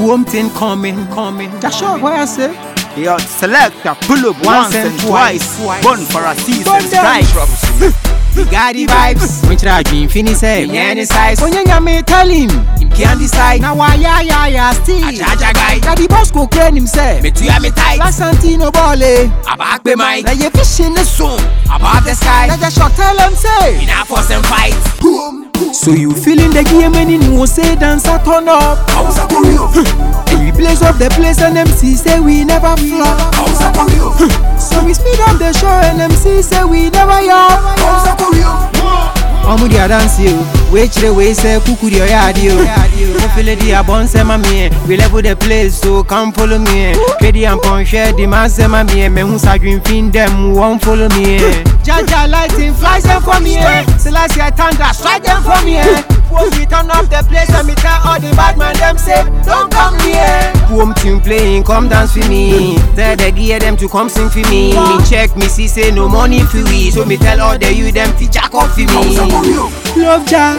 Home thing coming, coming. That's sure what I say. Yo, selector, pull up once, and twice. Born for a season Burn strike. We got the vibes. When should I dream finish say? Yeah, any size. When you me tell him, him can't decide. Now why ya ya ya still. Ajaja guy. Now the boss go crane himself. Me too ya me tight. La Santino Bale. Eh? Aback be mine. Now you fish in the sun. Above the sky. Now just shot tell him say. In a force and fight. So you feeling the game and you know say dance a turn up. And we blaze up the place and MC say we never flop. How's a choreo? so we speed up the show and MC say we never yop. How's a choreo? Omu dia dance you, we chire we say kuku dia ya adi o. We feel it dia bon say mami, we level the place so come follow me. Kedi and pon share the man say mami, me hu sa dream fin them won't follow me. Jah Jah lighting flies them for me. Selassie I thunder strike them for me. When we turn off the place and me tell all the bad man them say don't come near. Home team playing, come dance for me. Tell the gear them to come sing for me. Me check me see say no money for we, so me tell all the you them to jack off for me. Love ja,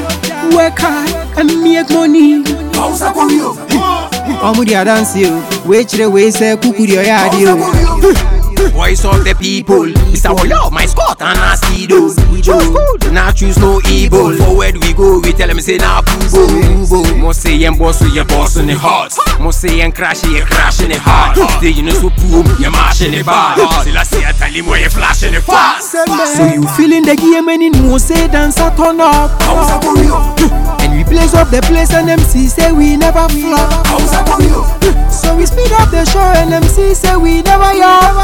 work hard and make money. Omu dia dance you, we chire we say kuku dia ya adi o. Voice of the people. Mr. Woyo, my Scott and a Speedo. Choose Now choose no evil. Forward we go, we tell them say na boo boo. Must say and boss with your boss in the heart. Must say and crash, you crash in the heart. Say you know so boom, you mash in the bar. Still I say I tell him where you flash in the fast. So you feeling the game and you know say dance a turn up. And we blaze up the place and MC say we never flop. So we speed up the show and MC say we never yop.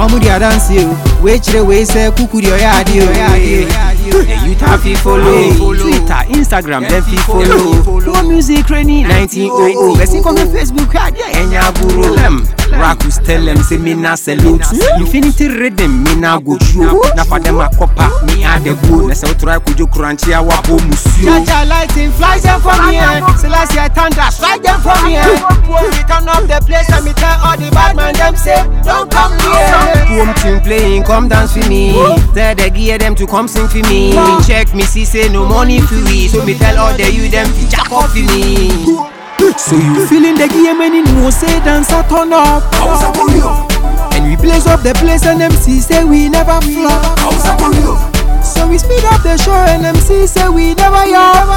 Omu dia dance you, we chire we say kuku dia ya adi o. The youth have to follow. Twitter, Instagram, them fi follow. More music rainy 1900. Person come on Facebook, yeah, yeah, enya buru. Them rappers tell them say me na salute. Infinity rhythm me na go through. Na for them a copper, me a the good. Na say try kujo crunchy a wapo musu. Jah Jah lighting flies them from here. Selassie I thunder strike them from here. When we turn up the place and me tell all the bad man them say don't come near. Home tune playing, come dance for me. Tell the gear them to come sing for me. Check me see say no money for we. So me tell all the you them to jack off for me. So you feeling the game and you know say dance a turn up. And we blaze up the place and MC say we never flop. So we speed up the show and MC say we never yop.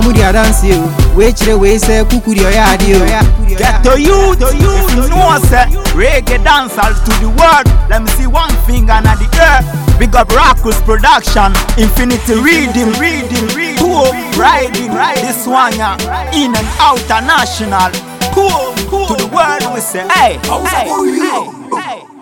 Omu dia dance you, we chire we say kuku dia adi o. Get to you, to you, if you know say reggae dancehall to the world. Let me see one finger in the air. Big up Rackus production, infinity reading, reading, reading. Cool, riding, riding. This one yeah, in and out national. Cool, cool. To the world we say, hey, hey, hey, hey.